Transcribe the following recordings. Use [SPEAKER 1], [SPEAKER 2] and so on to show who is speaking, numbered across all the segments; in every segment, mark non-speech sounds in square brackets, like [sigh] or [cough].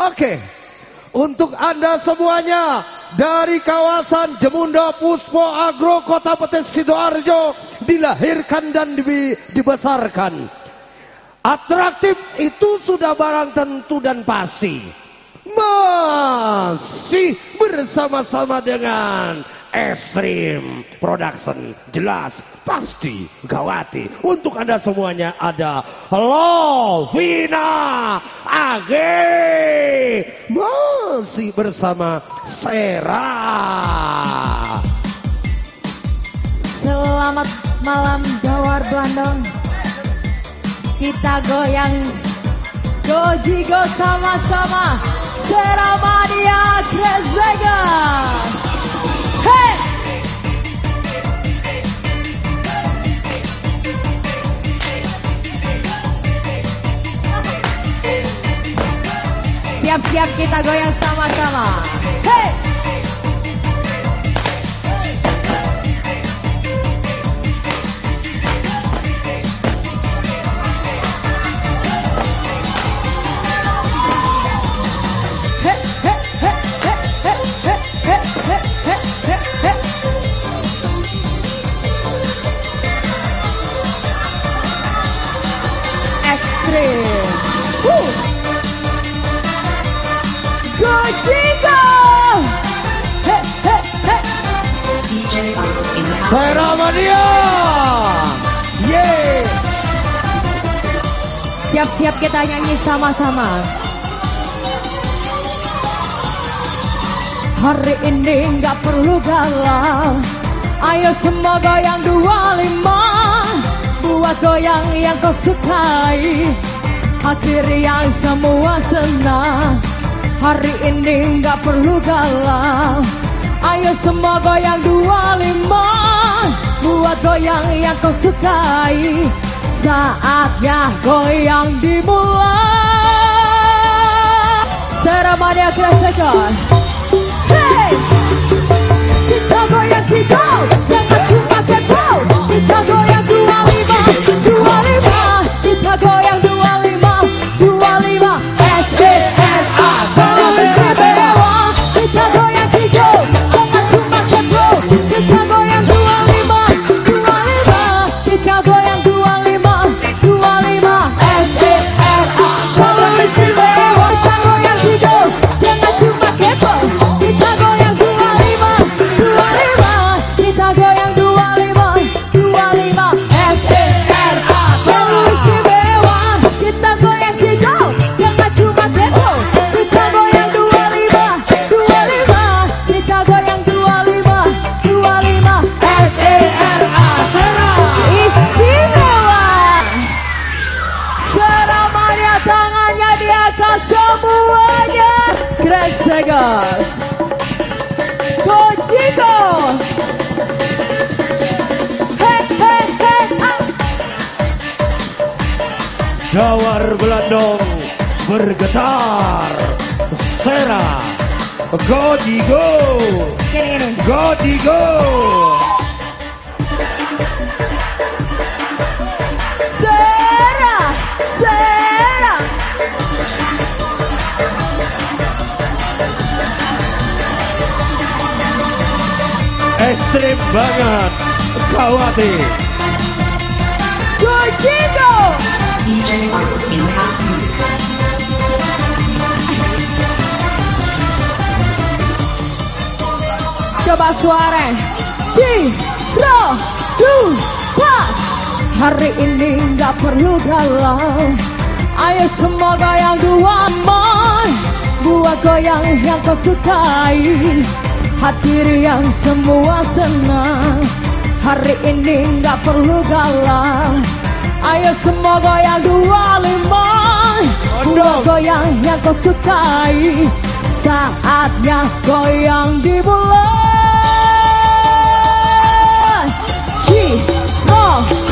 [SPEAKER 1] Oke. Untuk Anda semuanya dari kawasan Jemundo Puspo Agro Kota Petis Sidoarjo dilahirkan dan dibesarkan. Atraktif itu sudah barang tentu dan pasti. Masih bersama-sama dengan Extreme Production. Jelas, pasti, gawati. Untuk Anda semuanya ada Lovina Age. Masih bersama Sera.
[SPEAKER 2] Selamat malam Jawar Blandong. Kita goyang Gojigo sama-sama. Seramania Krezega. Hey! Siap-siap kita goyang sama-sama. Hey!
[SPEAKER 1] Sera Mania. Yeay.
[SPEAKER 2] Siap-siap kita nyanyi sama-sama. Hari ini nggak perlu galau. Ayo semua goyang dua lima. Buat goyang yang kau sukai. Hati yang semua senang. Hari ini nggak perlu galau. Ayo semua goyang dua lima. Buat goyang yang kau sukai. Saatnya goyang dimulai. Seramanya kerasakan. Hey! atas semuanya Greg Segal Kojiko Hei hei hei. Ah.
[SPEAKER 1] Jawar Belandong bergetar. Sera. Godigo Godigo Ekstrim banget. Kawati.
[SPEAKER 2] Kojiko. Coba suara. Ciro, dua. Hari ini nggak perlu galau. Ayo semua goyang dua mon. Buat goyang yang kau sukai. Hati yang semua senang. Hari ini nggak perlu galau. Ayo semua goyang dua lima. Buat goyang yang kau sukai. Saatnya goyang dimulai. Ciro, dua.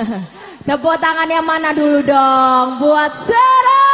[SPEAKER 2] [laughs] Tepuk tangan yang mana dulu dong? Buat Sarah